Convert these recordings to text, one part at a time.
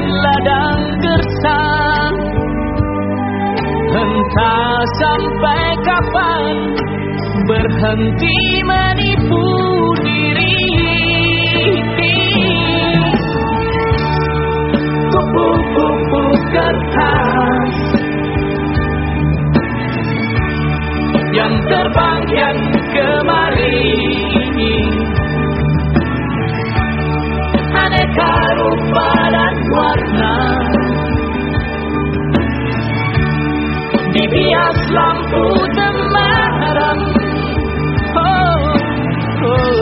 ladang gersang. Entah sampai kapan berhenti menipu Dibias lampu temaram oh, oh,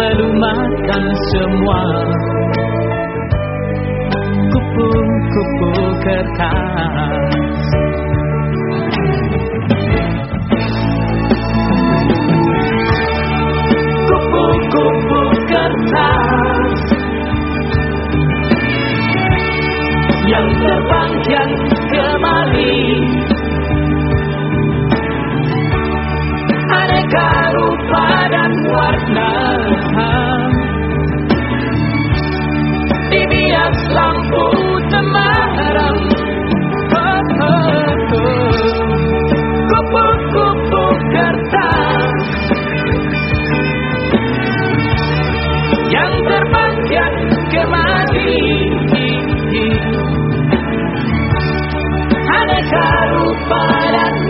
melumatkan semua. Kupu-kupu kertas that I